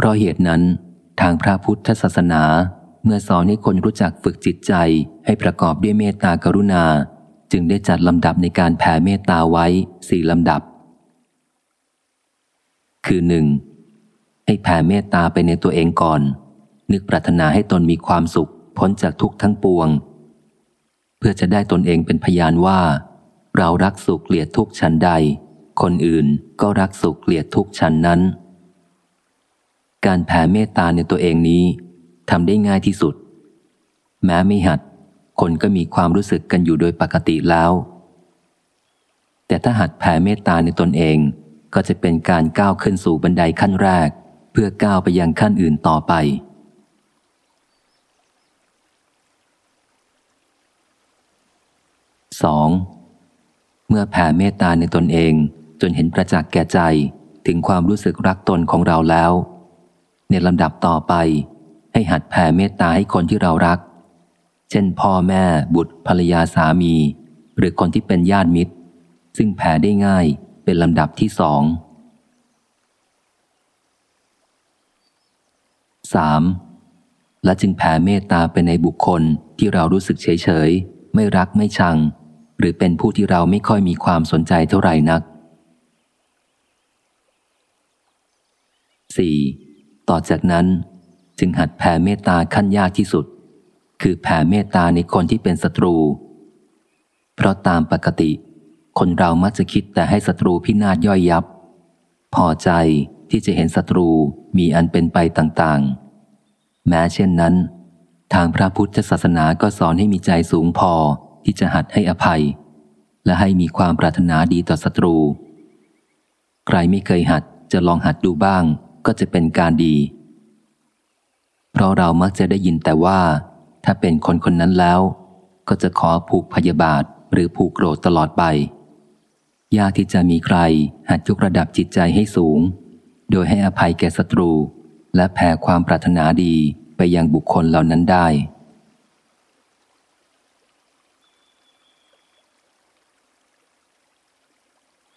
เพราะเหตุนั้น ทางพระพุทธศาสนา เมื่อสอนให้คนรู้จักฝึกจิตใจให้ประกอบด้วยเมตตากรุณา จึงได้จัดลำดับในการแผ่เมตตาไว้สี่ลำดับ คือหนึ่งให้แผ่เมตตาไปในตัวเองก่อน นึกปรารถนาให้ตนมีความสุขพ้นจากทุกข์ทั้งปวง เพื่อจะได้ตนเองเป็นพยานว่า เรารักสุขเกลียดทุกข์ชั้นใด คนอื่นก็รักสุขเกลียดทุกข์ชั้นนั้น การแผ่เมตตาในตัวเองนี้ทำได้ง่ายที่สุด แม้ไม่หัด คนก็มีความรู้สึกกันอยู่โดยปกติแล้ว แต่ถ้าหัดแผ่เมตตาในตนเอง ก็จะเป็นการก้าวขึ้นสู่บันไดขั้นแรก เพื่อก้าวไปยังขั้นอื่นต่อไป 2. เมื่อแผ่เมตตาในตนเองจนเห็นประจักษ์แก่ใจถึงความรู้สึกรักตนของเราแล้ว ในลำดับต่อไป ให้หัดแผ่เมตตาให้คนที่เรารัก เช่นพ่อแม่ บุตรภรรยาสามี หรือคนที่เป็นญาติมิตร ซึ่งแผ่ได้ง่ายเป็นลำดับที่สองสามและจึงแผ่เมตตาไปในบุคคลที่เรารู้สึกเฉยเฉยไม่รักไม่ชัง หรือเป็นผู้ที่เราไม่ค่อยมีความสนใจเท่าไหร่นัก 4. ต่อจากนั้นจึงหัดแผ่เมตตาขั้นยากที่สุด คือแผ่เมตตาในคนที่เป็นศัตรู เพราะตามปกติ คนเรามักจะคิดแต่ให้ศัตรูพินาศย่อยยับ พอใจที่จะเห็นศัตรูมีอันเป็นไปต่างๆ แม้เช่นนั้น ทางพระพุทธศาสนาก็สอนให้มีใจสูงพอที่จะหัดให้อภัย และให้มีความปรารถนาดีต่อศัตรู ใครไม่เคยหัดจะลองหัดดูบ้าง ก็จะเป็นการดี เพราะเรามักจะได้ยินแต่ว่า ถ้าเป็นคนคนนั้นแล้ว ก็จะขอผูกพยาบาทหรือผูกโกรธตลอดไป ยากที่จะมีใครหัดยกระดับจิตใจให้สูง โดยให้อภัยแก่ศัตรู และแผ่ความปรารถนาดีไปยังบุคคลเหล่านั้นได้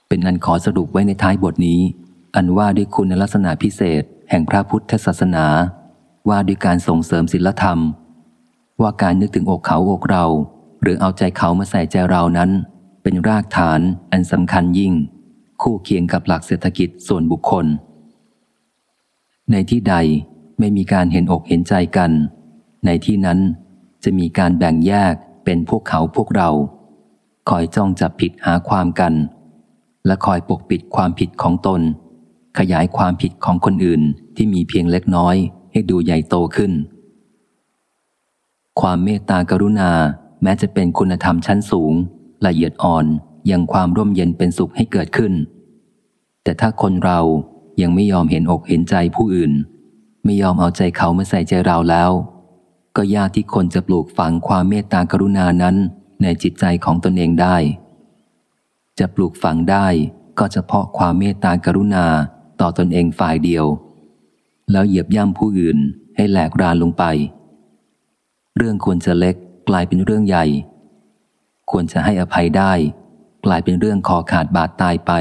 เป็นอันขอสรุปไว้ในท้ายบทนี้ อันว่าด้วยคุณลักษณะพิเศษ แห่งพระพุทธศาสนา ว่าด้วยการส่งเสริมศีลธรรม ว่าการนึกถึงอกเขาอกเรา หรือเอาใจเขามาใส่ใจเรานั้น เป็นรากฐานอันสำคัญยิ่ง คู่เคียงกับหลักเศรษฐกิจส่วนบุคคล ในที่ใดไม่มีการเห็นอกเห็นใจกัน ในที่นั้นจะมีการแบ่งแยกเป็นพวกเขาพวกเรา คอยจ้องจับผิดหาความกัน และคอยปกปิดความผิดของตน ขยายความผิดของคนอื่นที่มีเพียงเล็กน้อยให้ดูใหญ่โตขึ้น ความเมตตากรุณาแม้จะเป็นคุณธรรมชั้นสูง ละเอียดอ่อนยังความร่มเย็นเป็นสุขให้เกิดขึ้น แต่ถ้าคนเรายังไม่ยอมเห็นอกเห็นใจผู้อื่น ไม่ยอมเอาใจเขามาใส่ใจเราแล้ว ก็ยากที่คนจะปลูกฝังความเมตตากรุณานั้นในจิตใจของตนเองได้ จะปลูกฝังได้ก็เฉพาะความเมตตากรุณา ต่อตนเองฝ่ายเดียว แล้วเหยียบย่ำผู้อื่นให้แหลกรานลงไป เรื่องควรจะเล็กกลายเป็นเรื่องใหญ่ ควรจะให้อภัยได้ กลายเป็นเรื่องคอขาดบาดตายไป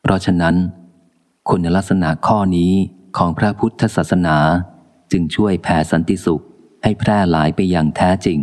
เพราะฉะนั้น คุณลักษณะข้อนี้ของพระพุทธศาสนาจึงช่วยแผ่สันติสุขให้แพร่หลายไปอย่างแท้จริง